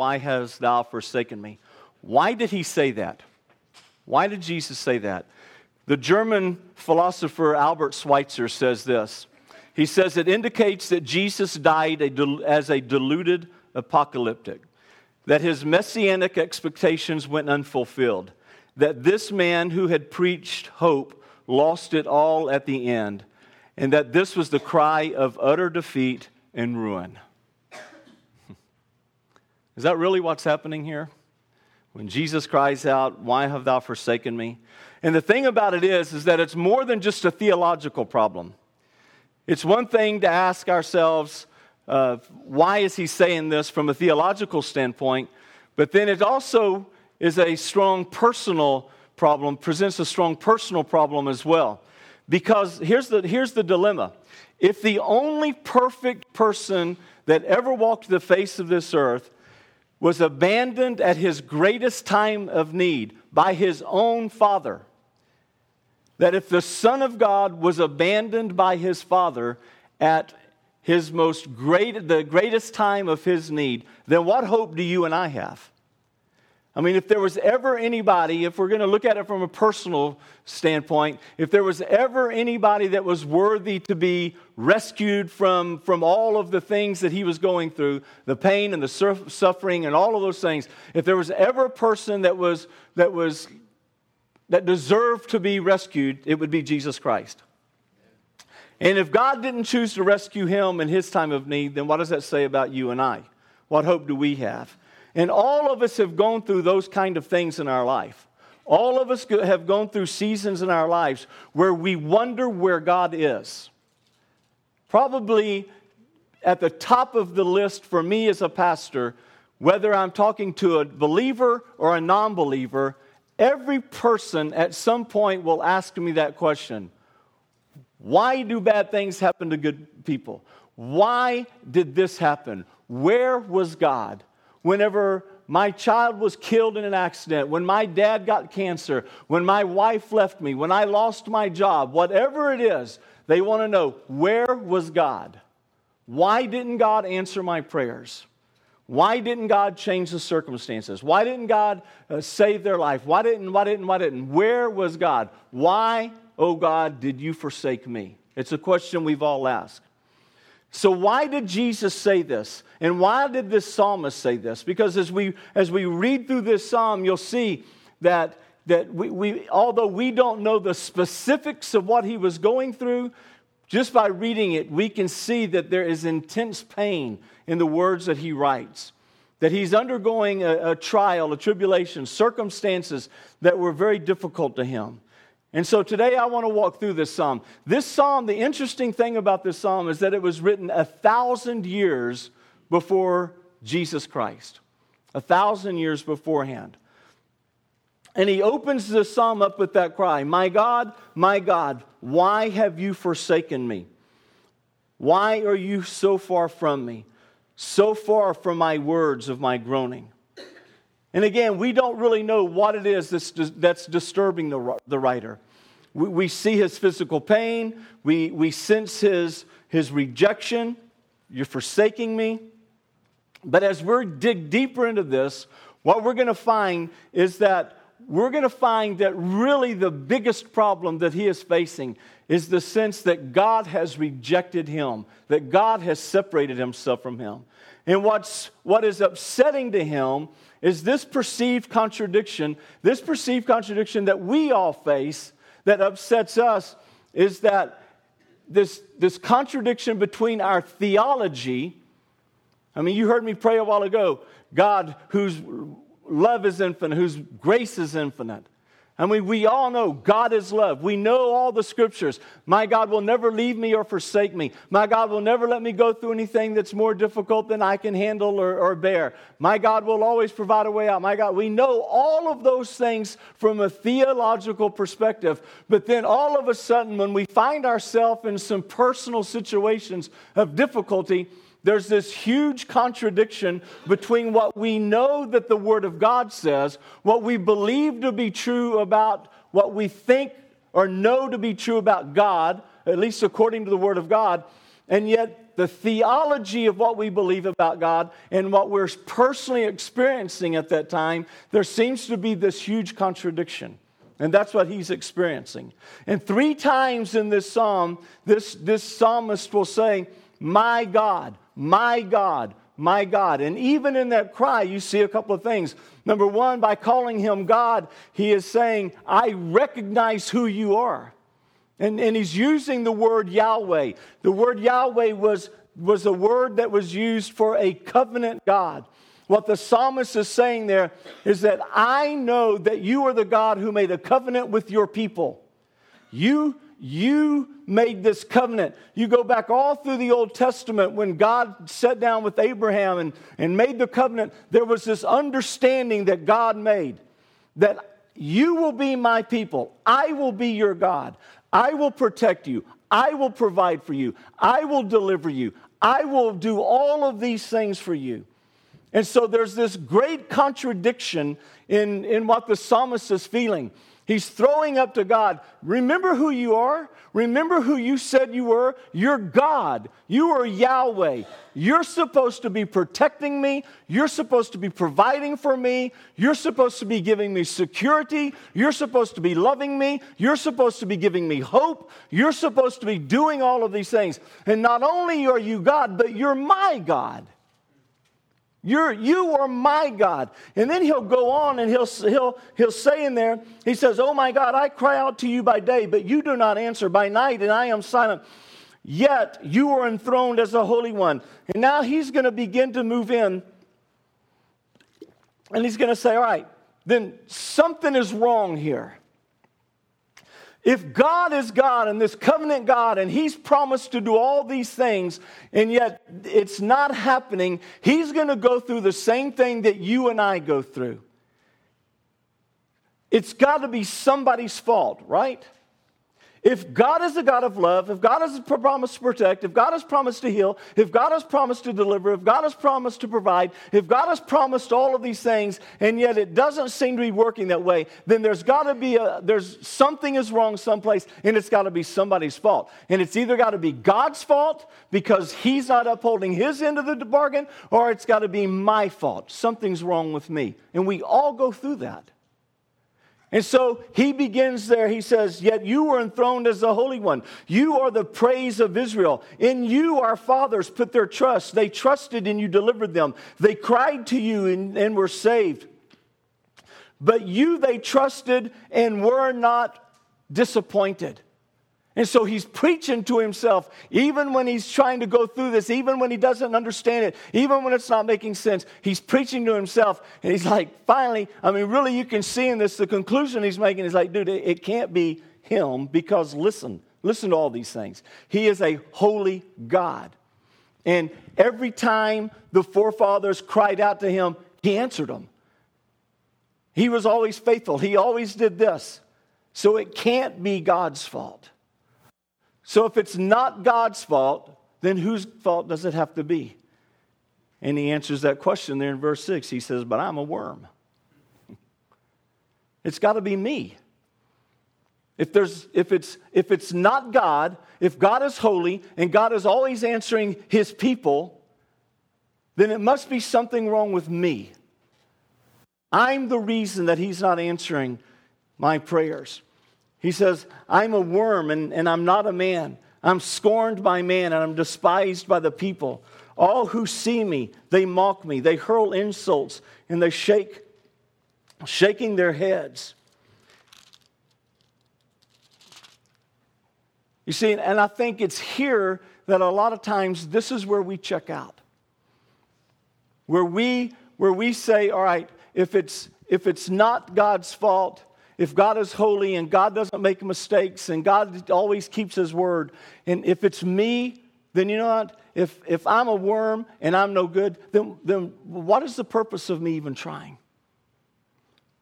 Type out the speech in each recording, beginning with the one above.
why hast thou forsaken me? Why did he say that? Why did Jesus say that? The German philosopher Albert Schweitzer says this. He says it indicates that Jesus died as a deluded apocalyptic, that his messianic expectations went unfulfilled, that this man who had preached hope lost it all at the end, and that this was the cry of utter defeat and ruin. Is that really what's happening here? When Jesus cries out, Why have thou forsaken me? And the thing about it is, is that it's more than just a theological problem. It's one thing to ask ourselves, uh, why is he saying this from a theological standpoint? But then it also is a strong personal problem, presents a strong personal problem as well. Because here's the, here's the dilemma. If the only perfect person that ever walked the face of this earth was abandoned at his greatest time of need by his own father, that if the Son of God was abandoned by his Father at his most great, the greatest time of his need, then what hope do you and I have? I mean, if there was ever anybody, if we're going to look at it from a personal standpoint, if there was ever anybody that was worthy to be rescued from, from all of the things that he was going through, the pain and the suffering and all of those things, if there was ever a person that was, that was that deserved to be rescued, it would be Jesus Christ. And if God didn't choose to rescue him in his time of need, then what does that say about you and I? What hope do we have? And all of us have gone through those kind of things in our life. All of us have gone through seasons in our lives where we wonder where God is. Probably at the top of the list for me as a pastor, whether I'm talking to a believer or a non believer, Every person at some point will ask me that question Why do bad things happen to good people? Why did this happen? Where was God? Whenever my child was killed in an accident, when my dad got cancer, when my wife left me, when I lost my job, whatever it is, they want to know where was God? Why didn't God answer my prayers? Why didn't God change the circumstances? Why didn't God uh, save their life? Why didn't, why didn't, why didn't? Where was God? Why, oh God, did you forsake me? It's a question we've all asked. So, why did Jesus say this? And why did this psalmist say this? Because as we, as we read through this psalm, you'll see that, that we, we, although we don't know the specifics of what he was going through, just by reading it, we can see that there is intense pain in the words that he writes. That he's undergoing a, a trial, a tribulation, circumstances that were very difficult to him. And so today I want to walk through this psalm. This psalm, the interesting thing about this psalm is that it was written a thousand years before Jesus Christ, a thousand years beforehand. And he opens the psalm up with that cry My God, my God, why have you forsaken me? Why are you so far from me? So far from my words of my groaning. And again, we don't really know what it is that's, that's disturbing the, the writer. We, we see his physical pain, we, we sense his, his rejection. You're forsaking me. But as we dig deeper into this, what we're going to find is that we're going to find that really the biggest problem that he is facing is the sense that God has rejected him, that God has separated himself from him. And what's, what is upsetting to him is this perceived contradiction, this perceived contradiction that we all face that upsets us is that this, this contradiction between our theology. I mean, you heard me pray a while ago God, whose love is infinite, whose grace is infinite. I mean, we all know God is love. We know all the scriptures. My God will never leave me or forsake me. My God will never let me go through anything that's more difficult than I can handle or, or, bear. My God will always provide a way out. My God, we know all of those things from a theological perspective. But then all of a sudden, when we find ourselves in some personal situations of difficulty, there's this huge contradiction between what we know that the Word of God says, what we believe to be true about what we think or know to be true about God, at least according to the Word of God, and yet the theology of what we believe about God and what we're personally experiencing at that time, there seems to be this huge contradiction. And that's what he's experiencing. And three times in this psalm, this, this psalmist will say, My God, my God, my God. And even in that cry, you see a couple of things. Number one, by calling him God, he is saying, I recognize who you are. And, and he's using the word Yahweh. The word Yahweh was, was a word that was used for a covenant God. What the psalmist is saying there is that I know that you are the God who made a covenant with your people. You, you made this covenant. You go back all through the Old Testament when God sat down with Abraham and, and made the covenant, there was this understanding that God made that you will be my people, I will be your God, I will protect you, I will provide for you, I will deliver you, I will do all of these things for you. And so there's this great contradiction in, in what the psalmist is feeling. He's throwing up to God, remember who you are? Remember who you said you were? You're God. You are Yahweh. You're supposed to be protecting me. You're supposed to be providing for me. You're supposed to be giving me security. You're supposed to be loving me. You're supposed to be giving me hope. You're supposed to be doing all of these things. And not only are you God, but you're my God. You're, you are my God. And then he'll go on and he'll, he'll, he'll say in there, he says, Oh my God, I cry out to you by day, but you do not answer by night, and I am silent. Yet you are enthroned as a holy one. And now he's going to begin to move in, and he's going to say, All right, then something is wrong here. If God is God and this covenant God, and He's promised to do all these things, and yet it's not happening, He's going to go through the same thing that you and I go through. It's got to be somebody's fault, right? If God is a God of love, if God has promised to protect, if God has promised to heal, if God has promised to deliver, if God has promised to provide, if God has promised all of these things, and yet it doesn't seem to be working that way, then there's got to be a, there's something is wrong someplace, and it's got to be somebody's fault. And it's either got to be God's fault because He's not upholding His end of the bargain, or it's got to be my fault. Something's wrong with me. And we all go through that. And so he begins there. He says, Yet you were enthroned as the Holy One. You are the praise of Israel. In you our fathers put their trust. They trusted and you delivered them. They cried to you and, and were saved. But you they trusted and were not disappointed. And so he's preaching to himself, even when he's trying to go through this, even when he doesn't understand it, even when it's not making sense. He's preaching to himself. And he's like, finally, I mean, really, you can see in this, the conclusion he's making is like, dude, it, it can't be him because listen, listen to all these things. He is a holy God. And every time the forefathers cried out to him, he answered them. He was always faithful. He always did this. So it can't be God's fault. So if it's not God's fault, then whose fault does it have to be? And he answers that question there in verse 6. He says, But I'm a worm. It's got to be me. If, there's, if, it's, if it's not God, if God is holy and God is always answering his people, then it must be something wrong with me. I'm the reason that he's not answering my prayers. He says, I'm a worm and, and I'm not a man. I'm scorned by man and I'm despised by the people. All who see me, they mock me. They hurl insults and they shake, shaking their heads. You see, and I think it's here that a lot of times this is where we check out. Where we, where we say, all right, if it's, if it's not God's fault, if God is holy and God doesn't make mistakes and God always keeps his word, and if it's me, then you know what? If, if I'm a worm and I'm no good, then, then what is the purpose of me even trying?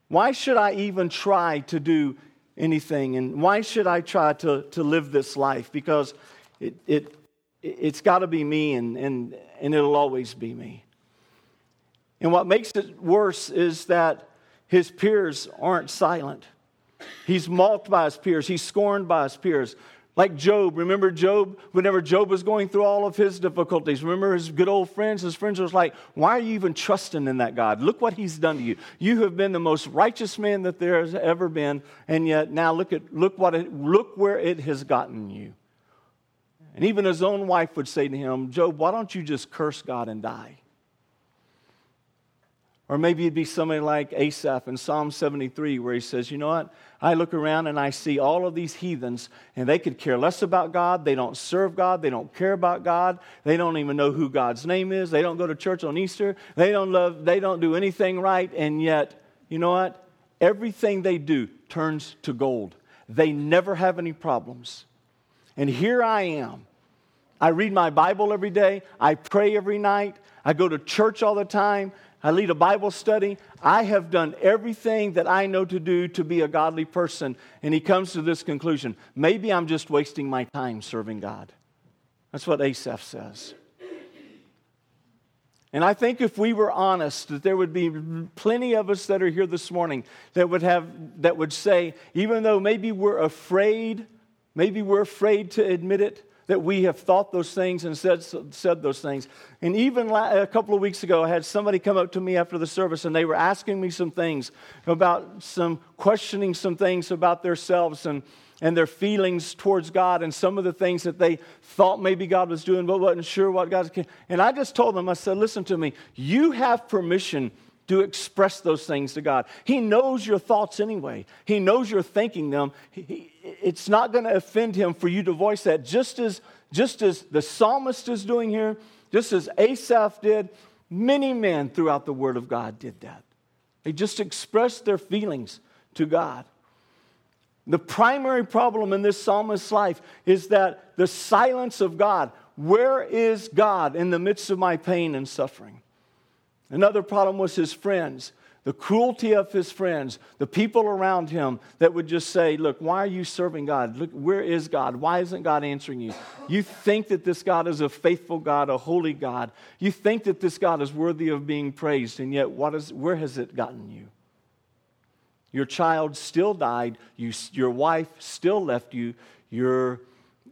Why should I even try to do anything? And why should I try to, to live this life? Because it, it, it's got to be me and, and, and it'll always be me. And what makes it worse is that his peers aren't silent. He's mocked by his peers, he's scorned by his peers. Like Job, remember Job, whenever Job was going through all of his difficulties, remember his good old friends? His friends was like, Why are you even trusting in that God? Look what he's done to you. You have been the most righteous man that there has ever been, and yet now look at look what it, look where it has gotten you. And even his own wife would say to him, Job, why don't you just curse God and die? Or maybe it'd be somebody like Asaph in Psalm 73, where he says, You know what? I look around and I see all of these heathens, and they could care less about God. They don't serve God. They don't care about God. They don't even know who God's name is. They don't go to church on Easter. They don't love, they don't do anything right. And yet, you know what? Everything they do turns to gold. They never have any problems. And here I am. I read my Bible every day. I pray every night. I go to church all the time. I lead a Bible study. I have done everything that I know to do to be a godly person. And he comes to this conclusion maybe I'm just wasting my time serving God. That's what Asaph says. And I think if we were honest, that there would be plenty of us that are here this morning that would have that would say, even though maybe we're afraid, maybe we're afraid to admit it, that we have thought those things and said, said those things. And even a couple of weeks ago, I had somebody come up to me after the service and they were asking me some things about some questioning some things about themselves and, and their feelings towards God and some of the things that they thought maybe God was doing but wasn't sure what God's. And I just told them, I said, listen to me, you have permission to express those things to God. He knows your thoughts anyway. He knows you're thinking them. He, it's not going to offend him for you to voice that, just as, just as the psalmist is doing here, just as Asaph did. Many men throughout the Word of God did that. They just expressed their feelings to God. The primary problem in this psalmist's life is that the silence of God. Where is God in the midst of my pain and suffering? Another problem was his friends, the cruelty of his friends, the people around him that would just say, Look, why are you serving God? Look, where is God? Why isn't God answering you? You think that this God is a faithful God, a holy God. You think that this God is worthy of being praised, and yet what is, where has it gotten you? Your child still died, you, your wife still left you, you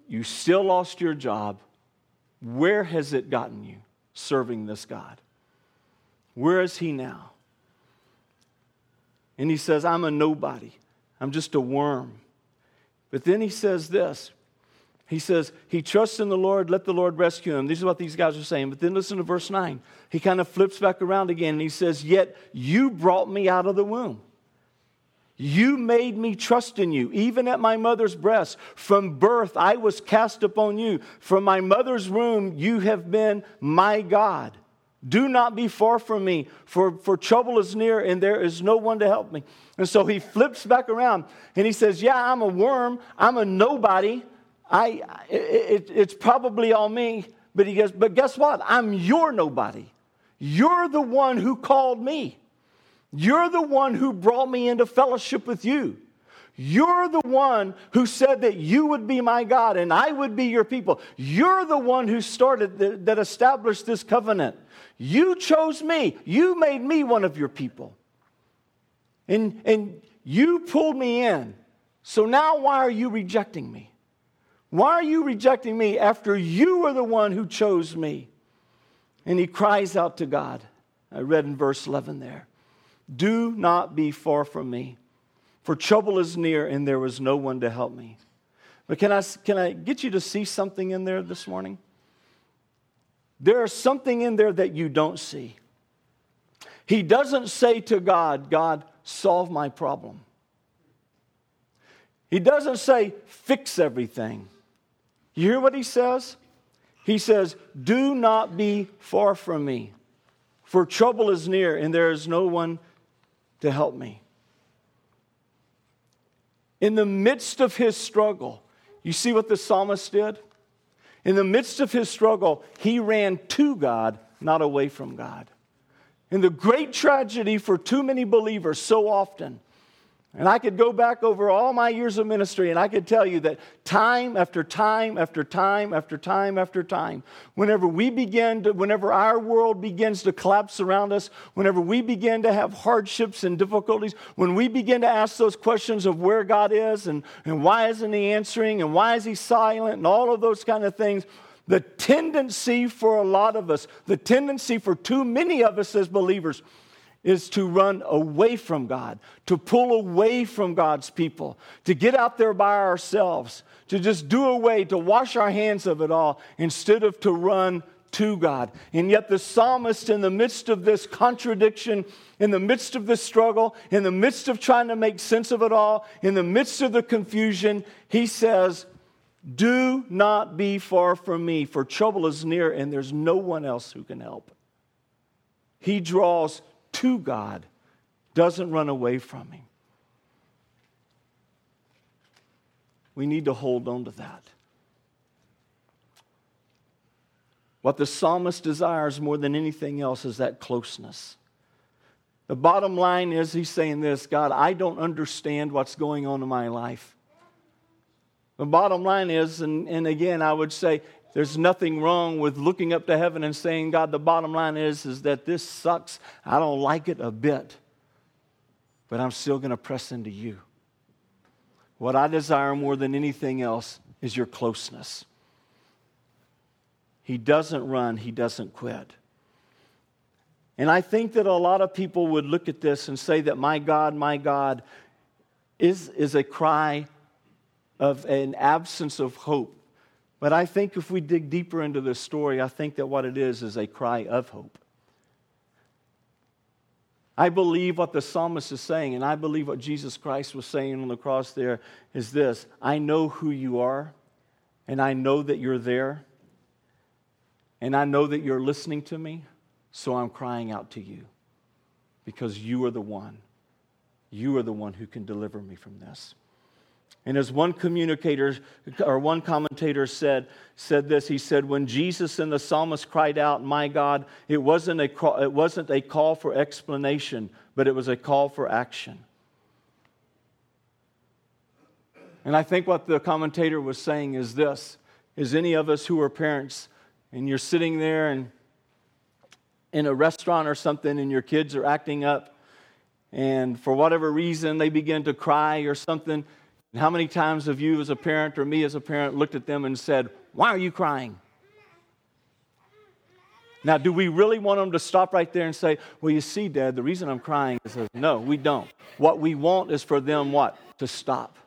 you still lost your job. Where has it gotten you serving this God? Where is he now? And he says, I'm a nobody. I'm just a worm. But then he says this. He says, He trusts in the Lord, let the Lord rescue him. This is what these guys are saying. But then listen to verse 9. He kind of flips back around again and he says, Yet you brought me out of the womb. You made me trust in you, even at my mother's breast. From birth, I was cast upon you. From my mother's womb, you have been my God. Do not be far from me, for, for trouble is near and there is no one to help me. And so he flips back around and he says, Yeah, I'm a worm. I'm a nobody. I, it, it's probably all me. But he goes, But guess what? I'm your nobody. You're the one who called me. You're the one who brought me into fellowship with you. You're the one who said that you would be my God and I would be your people. You're the one who started, the, that established this covenant. You chose me. You made me one of your people. And, and you pulled me in. So now why are you rejecting me? Why are you rejecting me after you were the one who chose me? And he cries out to God. I read in verse 11 there Do not be far from me, for trouble is near and there was no one to help me. But can I, can I get you to see something in there this morning? There is something in there that you don't see. He doesn't say to God, God, solve my problem. He doesn't say, fix everything. You hear what he says? He says, Do not be far from me, for trouble is near and there is no one to help me. In the midst of his struggle, you see what the psalmist did? In the midst of his struggle, he ran to God, not away from God. And the great tragedy for too many believers so often, And I could go back over all my years of ministry and I could tell you that time after time after time after time after time, whenever we begin to, whenever our world begins to collapse around us, whenever we begin to have hardships and difficulties, when we begin to ask those questions of where God is and, and why isn't He answering and why is He silent and all of those kind of things, the tendency for a lot of us, the tendency for too many of us as believers, is to run away from God, to pull away from God's people, to get out there by ourselves, to just do away, to wash our hands of it all, instead of to run to God. And yet, the psalmist, in the midst of this contradiction, in the midst of this struggle, in the midst of trying to make sense of it all, in the midst of the confusion, he says, Do not be far from me, for trouble is near and there's no one else who can help. He draws to God, doesn't run away from Him. We need to hold on to that. What the psalmist desires more than anything else is that closeness. The bottom line is he's saying this God, I don't understand what's going on in my life. The bottom line is, and, and again, I would say, there's nothing wrong with looking up to heaven and saying, God, the bottom line is, is that this sucks. I don't like it a bit, but I'm still going to press into you. What I desire more than anything else is your closeness. He doesn't run, he doesn't quit. And I think that a lot of people would look at this and say that my God, my God is, is a cry of an absence of hope. But I think if we dig deeper into this story, I think that what it is is a cry of hope. I believe what the psalmist is saying, and I believe what Jesus Christ was saying on the cross there is this I know who you are, and I know that you're there, and I know that you're listening to me, so I'm crying out to you because you are the one. You are the one who can deliver me from this. And as one communicator or one commentator said, said this, he said, when Jesus and the psalmist cried out, My God, it wasn't, a, it wasn't a call for explanation, but it was a call for action. And I think what the commentator was saying is this is any of us who are parents and you're sitting there and in a restaurant or something and your kids are acting up and for whatever reason they begin to cry or something and how many times have you, as a parent or me as a parent, looked at them and said, Why are you crying? Now, do we really want them to stop right there and say, Well, you see, Dad, the reason I'm crying is no, we don't. What we want is for them what? To stop.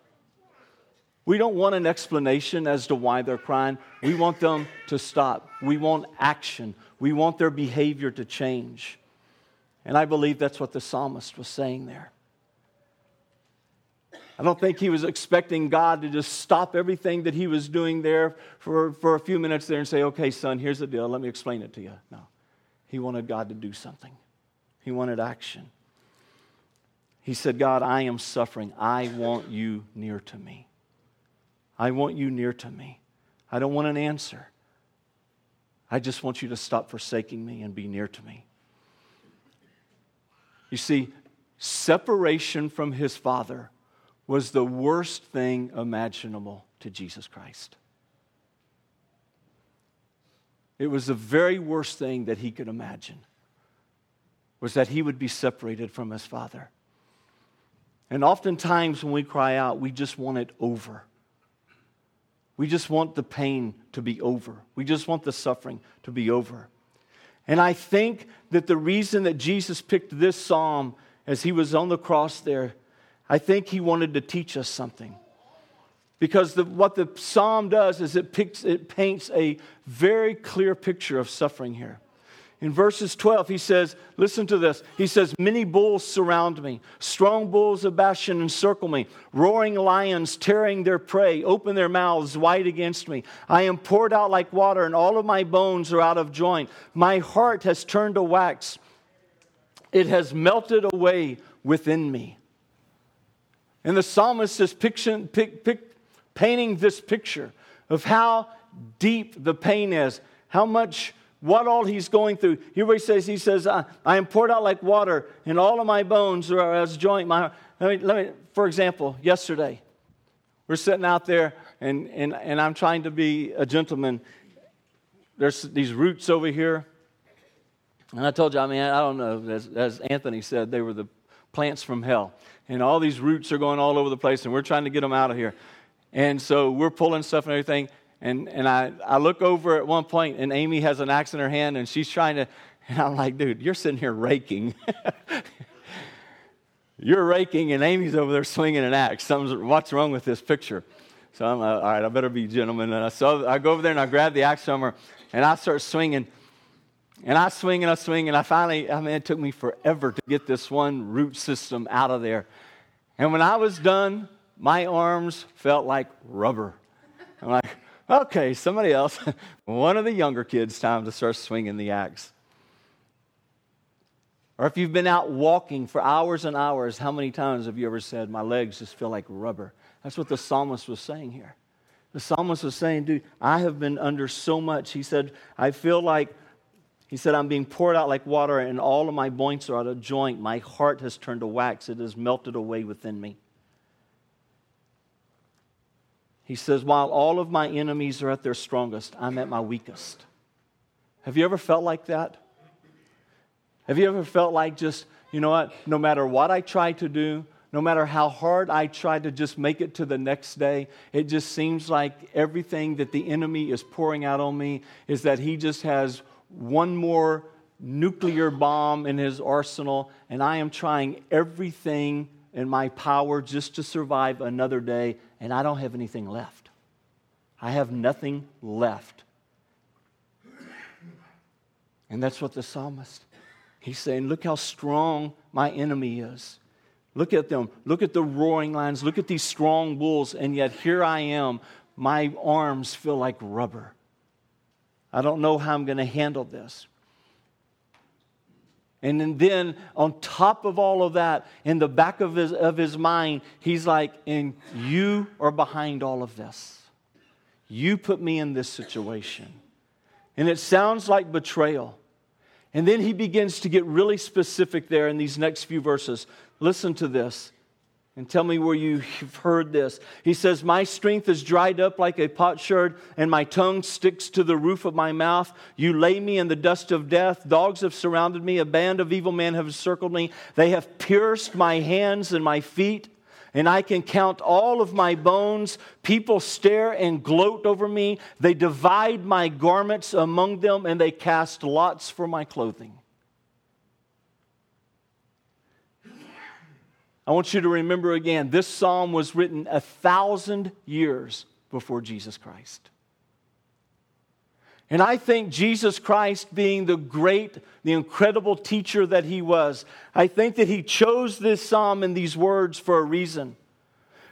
We don't want an explanation as to why they're crying. We want them to stop. We want action. We want their behavior to change. And I believe that's what the psalmist was saying there. I don't think he was expecting God to just stop everything that he was doing there for, for a few minutes there and say, okay, son, here's the deal. Let me explain it to you. No. He wanted God to do something, he wanted action. He said, God, I am suffering. I want you near to me. I want you near to me. I don't want an answer. I just want you to stop forsaking me and be near to me. You see, separation from his Father was the worst thing imaginable to Jesus Christ. It was the very worst thing that he could imagine was that he would be separated from his father. And oftentimes when we cry out, we just want it over. We just want the pain to be over. We just want the suffering to be over. And I think that the reason that Jesus picked this psalm as he was on the cross there I think he wanted to teach us something. Because the, what the psalm does is it, picks, it paints a very clear picture of suffering here. In verses 12, he says, Listen to this. He says, Many bulls surround me. Strong bulls of Bashan encircle me. Roaring lions tearing their prey open their mouths wide against me. I am poured out like water, and all of my bones are out of joint. My heart has turned to wax, it has melted away within me. And the psalmist is picture, pic, pic, painting this picture of how deep the pain is, how much what all he's going through. Here he says, he says, I, I am poured out like water, and all of my bones are as joint. My, let me, let me, for example, yesterday, we're sitting out there, and, and, and I'm trying to be a gentleman. There's these roots over here. And I told you, I mean, I don't know, as, as Anthony said, they were the plants from hell. And all these roots are going all over the place, and we're trying to get them out of here. And so we're pulling stuff and everything. And, and I, I look over at one point, and Amy has an axe in her hand, and she's trying to, and I'm like, dude, you're sitting here raking. you're raking, and Amy's over there swinging an axe. Something's, what's wrong with this picture? So I'm like, all right, I better be gentleman. And so I go over there and I grab the axe from her, and I start swinging. And I swing and I swing, and I finally, I mean, it took me forever to get this one root system out of there. And when I was done, my arms felt like rubber. I'm like, Okay, somebody else. One of the younger kids' time to start swinging the axe. Or if you've been out walking for hours and hours, how many times have you ever said, My legs just feel like rubber? That's what the psalmist was saying here. The psalmist was saying, Dude, I have been under so much. He said, I feel like, he said, I'm being poured out like water, and all of my joints are out of joint. My heart has turned to wax, it has melted away within me. He says, While all of my enemies are at their strongest, I'm at my weakest. Have you ever felt like that? Have you ever felt like just, you know what, no matter what I try to do, no matter how hard I try to just make it to the next day, it just seems like everything that the enemy is pouring out on me is that he just has one more nuclear bomb in his arsenal, and I am trying everything in my power just to survive another day, and I don't have anything left. I have nothing left. And that's what the psalmist, he's saying, look how strong my enemy is. Look at them. Look at the roaring lions. Look at these strong bulls. And yet here I am. My arms feel like rubber. I don't know how I'm going to handle this. And then on top of all of that, in the back of his, of his mind, he's like, and you are behind all of this. You put me in this situation. And it sounds like betrayal. And then he begins to get really specific there in these next few verses. Listen to this and tell me where you've heard this. He says, My strength is dried up like a potsherd, and my tongue sticks to the roof of my mouth. You lay me in the dust of death. Dogs have surrounded me. A band of evil men have encircled me. They have pierced my hands and my feet, and I can count all of my bones. People stare and gloat over me. They divide my garments among them, and they cast lots for my clothing. I want you to remember again this psalm was written a thousand years before Jesus Christ. And I think Jesus Christ, being the great, the incredible teacher that he was, I think that he chose this psalm and these words for a reason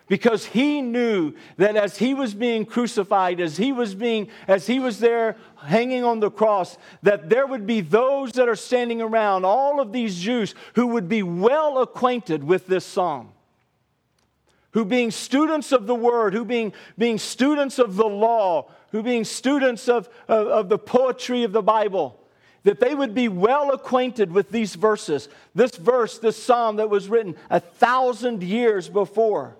because he knew that as he was being crucified as he was being as he was there hanging on the cross that there would be those that are standing around all of these jews who would be well acquainted with this psalm. Who being students of the word who being, being students of the law who being students of, of, of the poetry of the bible that they would be well acquainted with these verses. This verse this psalm that was written a thousand years before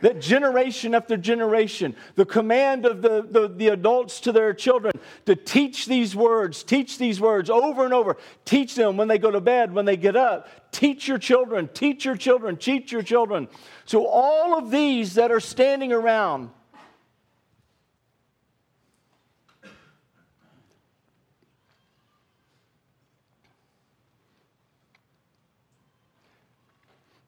that generation after generation, the command of the, the, the, adults to their children to teach these words, teach these words over and over. Teach them when they go to bed, when they get up. Teach your children, teach your children, teach your children. So, all of these that are standing around,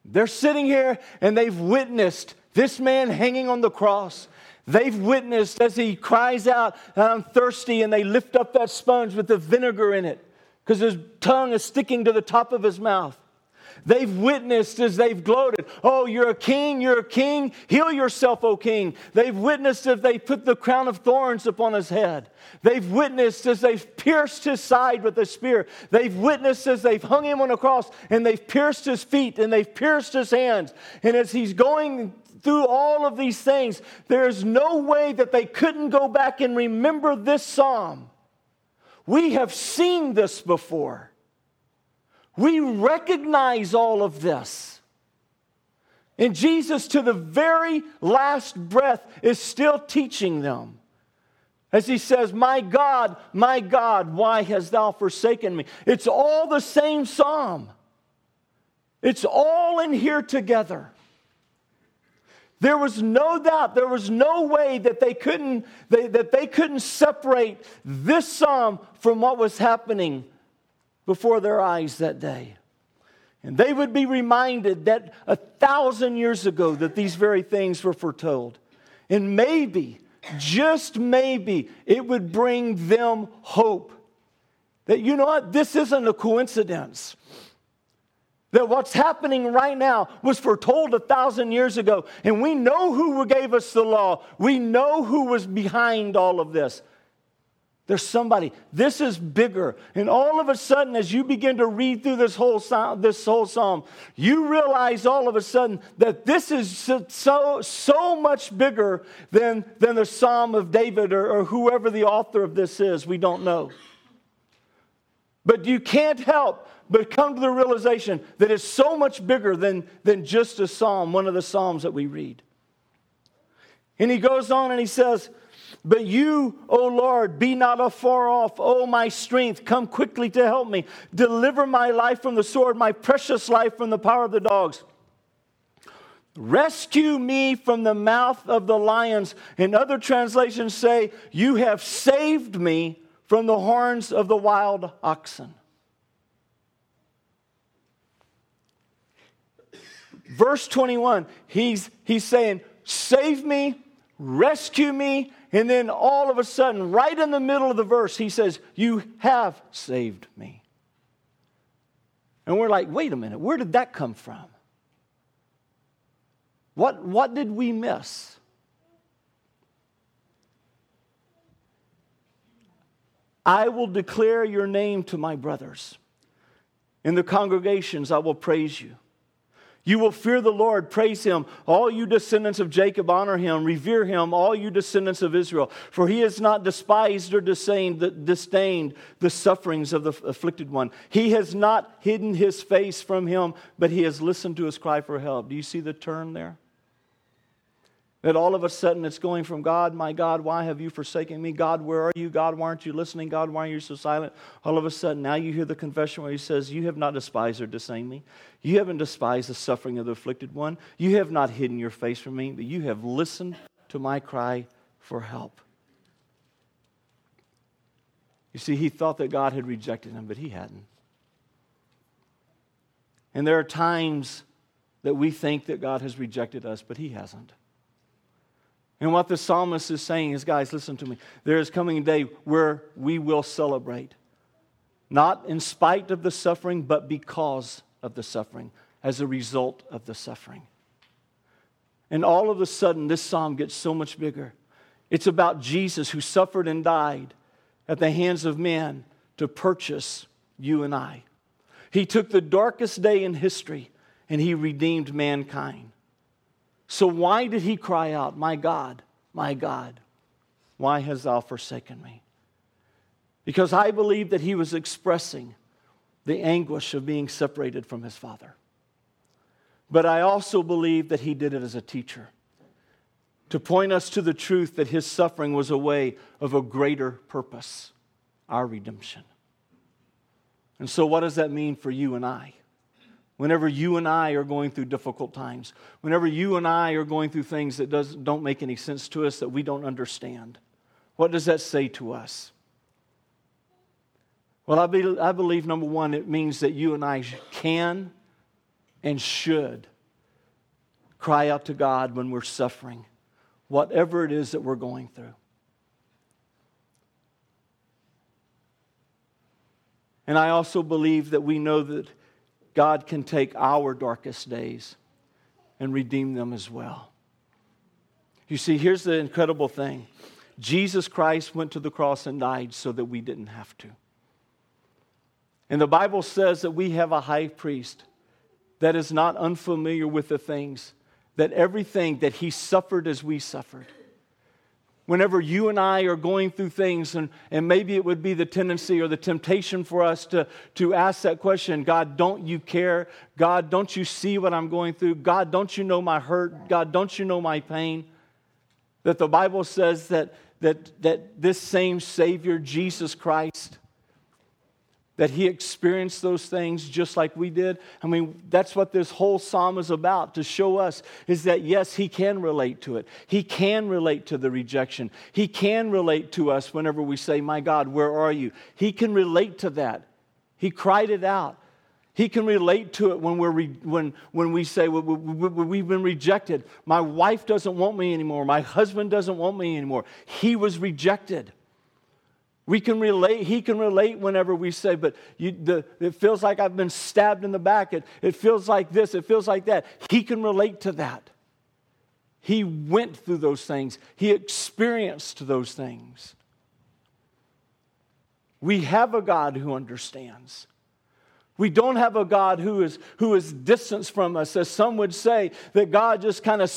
they're sitting here and they've witnessed this man hanging on the cross, they've witnessed as he cries out, I'm thirsty, and they lift up that sponge with the vinegar in it because his tongue is sticking to the top of his mouth. They've witnessed as they've gloated, Oh, you're a king, you're a king, heal yourself, O king. They've witnessed as they put the crown of thorns upon his head. They've witnessed as they've pierced his side with a spear. They've witnessed as they've hung him on a cross and they've pierced his feet and they've pierced his hands. And as he's going through all of these things, there's no way that they couldn't go back and remember this psalm We have seen this before. We recognize all of this. And Jesus, to the very last breath, is still teaching them. As he says, My God, my God, why hast thou forsaken me? It's all the same psalm. It's all in here together. There was no doubt, there was no way that they couldn't, they, that they couldn't separate this psalm from what was happening before their eyes that day. And they would be reminded that a thousand years ago that these very things were foretold. And maybe, just maybe, it would bring them hope. That you know what? This isn't a coincidence. That what's happening right now was foretold a thousand years ago. And we know who gave us the law. We know who was behind all of this. There's somebody. This is bigger. And all of a sudden, as you begin to read through this whole this whole psalm, you realize all of a sudden that this is so, so much bigger than, than the Psalm of David or, or whoever the author of this is. We don't know. But you can't help but come to the realization that it's so much bigger than, than just a psalm, one of the psalms that we read. And he goes on and he says, But you, O Lord, be not afar off. O my strength, come quickly to help me. Deliver my life from the sword, my precious life from the power of the dogs. Rescue me from the mouth of the lions. And other translations say, You have saved me from the horns of the wild oxen. Verse 21, he's, he's saying, Save me, rescue me. And then all of a sudden, right in the middle of the verse, he says, You have saved me. And we're like, Wait a minute, where did that come from? What, what did we miss? I will declare your name to my brothers. In the congregations, I will praise you. You will fear the Lord, praise him. All you descendants of Jacob, honor him, revere him, all you descendants of Israel. For he has not despised or disdained, the sufferings of the afflicted one. He has not hidden his face from him, but he has listened to his cry for help. Do you see the turn there? That all of a sudden it's going from God, my God, why have you forsaken me? God, where are you? God, why aren't you listening? God, why are you so silent? All of a sudden, now you hear the confession where he says, You have not despised or disdained me. You haven't despised the suffering of the afflicted one. You have not hidden your face from me, but you have listened to my cry for help. You see, he thought that God had rejected him, but he hadn't. And there are times that we think that God has rejected us, but he hasn't. And what the psalmist is saying is, guys, listen to me. There is coming a day where we will celebrate. Not in spite of the suffering, but because of the suffering, as a result of the suffering. And all of a sudden, this psalm gets so much bigger. It's about Jesus who suffered and died at the hands of men to purchase you and I. He took the darkest day in history and he redeemed mankind. So, why did he cry out, My God, my God, why hast thou forsaken me? Because I believe that he was expressing the anguish of being separated from his father. But I also believe that he did it as a teacher to point us to the truth that his suffering was a way of a greater purpose, our redemption. And so, what does that mean for you and I? Whenever you and I are going through difficult times, whenever you and I are going through things that does, don't make any sense to us, that we don't understand. What does that say to us? Well, I, be, I believe, number one, it means that you and I can and should cry out to God when we're suffering, whatever it is that we're going through. And I also believe that we know that God can take our darkest days and redeem them as well. You see, here's the incredible thing Jesus Christ went to the cross and died so that we didn't have to. And the Bible says that we have a high priest that is not unfamiliar with the things, that everything that he suffered as we suffered. Whenever you and I are going through things, and, and maybe it would be the tendency or the temptation for us to, to ask that question God, don't you care? God, don't you see what I'm going through? God, don't you know my hurt? God, don't you know my pain? That the Bible says that, that, that this same Savior, Jesus Christ, that he experienced those things just like we did. I mean, that's what this whole psalm is about to show us is that yes, he can relate to it. He can relate to the rejection. He can relate to us whenever we say, My God, where are you? He can relate to that. He cried it out. He can relate to it when, we're re- when, when we say we, we, we, we've been rejected. My wife doesn't want me anymore. My husband doesn't want me anymore. He was rejected. We can relate, he can relate whenever we say, but you, the, it feels like I've been stabbed in the back. It, it feels like this, it feels like that. He can relate to that. He went through those things, he experienced those things. We have a God who understands. We don't have a God who is, who is distanced from us, as some would say, that God just kind of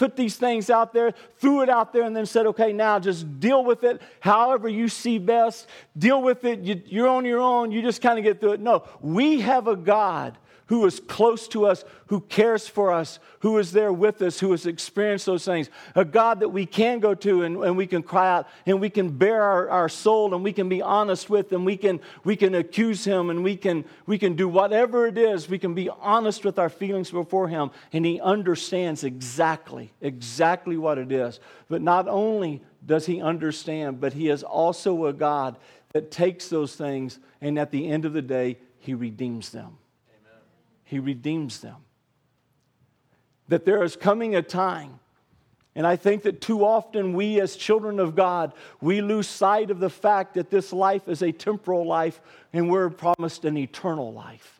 put these things out there, threw it out there, and then said, okay, now just deal with it however you see best. Deal with it. You, are on your own. You just kind of get through it. No, we have a God who is close to us, who cares for us, who is there with us, who has experienced those things. A God that we can go to and, and we can cry out and we can bear our, our soul and we can be honest with and we can, we can accuse him and we can, we can do whatever it is. We can be honest with our feelings before him and he understands exactly, exactly what it is. But not only does he understand, but he is also a God that takes those things and at the end of the day, he redeems them. He redeems them. That there is coming a time, and I think that too often we, as children of God, we lose sight of the fact that this life is a temporal life and we're promised an eternal life.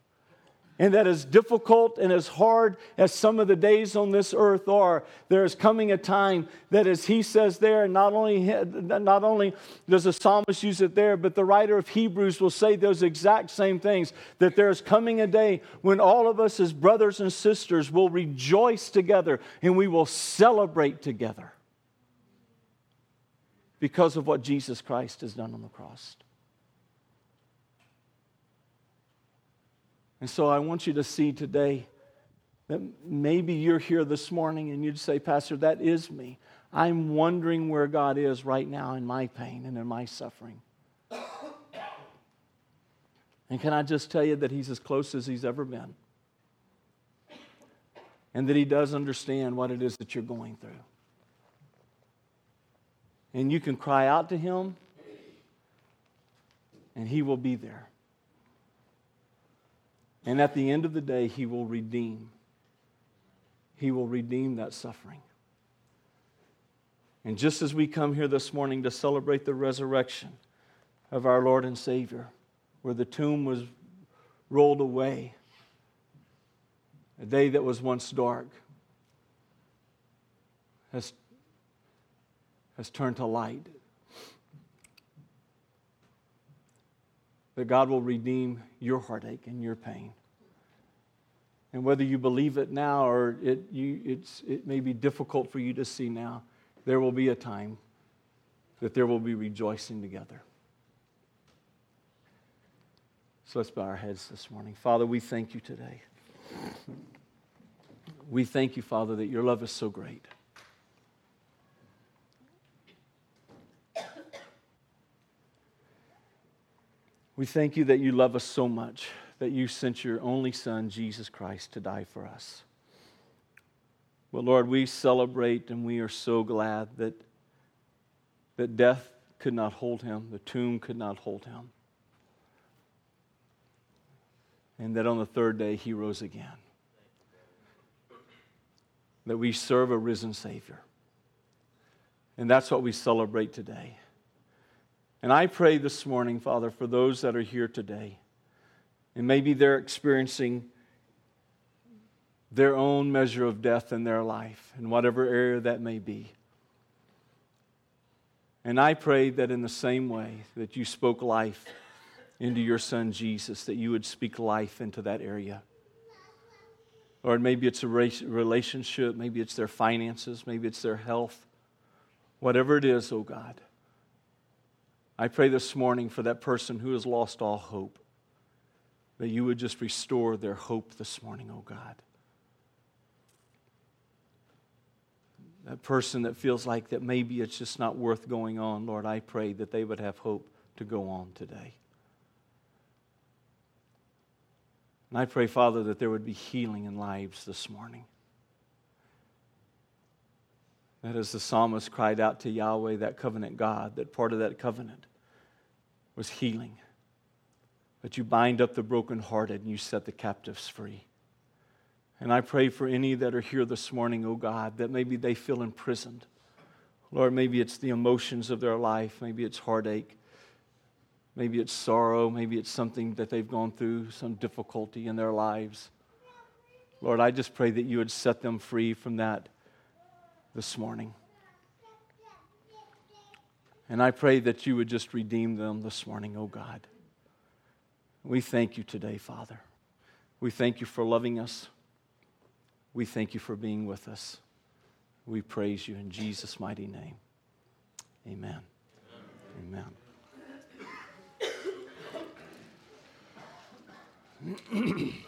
And that as difficult and as hard as some of the days on this earth are, there is coming a time that, as he says there, not only, not only does the psalmist use it there, but the writer of Hebrews will say those exact same things that there is coming a day when all of us, as brothers and sisters, will rejoice together and we will celebrate together because of what Jesus Christ has done on the cross. And so I want you to see today that maybe you're here this morning and you'd say, Pastor, that is me. I'm wondering where God is right now in my pain and in my suffering. And can I just tell you that He's as close as He's ever been? And that He does understand what it is that you're going through. And you can cry out to Him, and He will be there. And at the end of the day, He will redeem. He will redeem that suffering. And just as we come here this morning to celebrate the resurrection of our Lord and Savior, where the tomb was rolled away, a day that was once dark has, has turned to light. That God will redeem your heartache and your pain. And whether you believe it now or it, you, it may be difficult for you to see now, there will be a time that there will be rejoicing together. So let's bow our heads this morning. Father, we thank you today. We thank you, Father, that your love is so great. We thank you that you love us so much that you sent your only Son, Jesus Christ, to die for us. But Lord, we celebrate and we are so glad that, that death could not hold him, the tomb could not hold him, and that on the third day he rose again. That we serve a risen Savior. And that's what we celebrate today. And I pray this morning, Father, for those that are here today and maybe they're experiencing their own measure of death in their life, in whatever area that may be. And I pray that in the same way that you spoke life into your son Jesus, that you would speak life into that area. Or maybe it's a relationship, maybe it's their finances, maybe it's their health, Whatever it is, oh God. I pray this morning for that person who has lost all hope, that you would just restore their hope this morning, oh God. That person that feels like that maybe it's just not worth going on, Lord, I pray that they would have hope to go on today. And I pray, Father, that there would be healing in lives this morning. That as the psalmist cried out to Yahweh, that covenant God, that part of that covenant was healing. But you bind up the brokenhearted and you set the captives free. And I pray for any that are here this morning, oh God, that maybe they feel imprisoned. Lord, maybe it's the emotions of their life, maybe it's heartache, maybe it's sorrow, maybe it's something that they've gone through, some difficulty in their lives. Lord, I just pray that you would set them free from that this morning. And I pray that you would just redeem them this morning, oh God. We thank you today, Father. We thank you for loving us. We thank you for being with us. We praise you in Jesus' mighty name. Amen. Amen. Amen.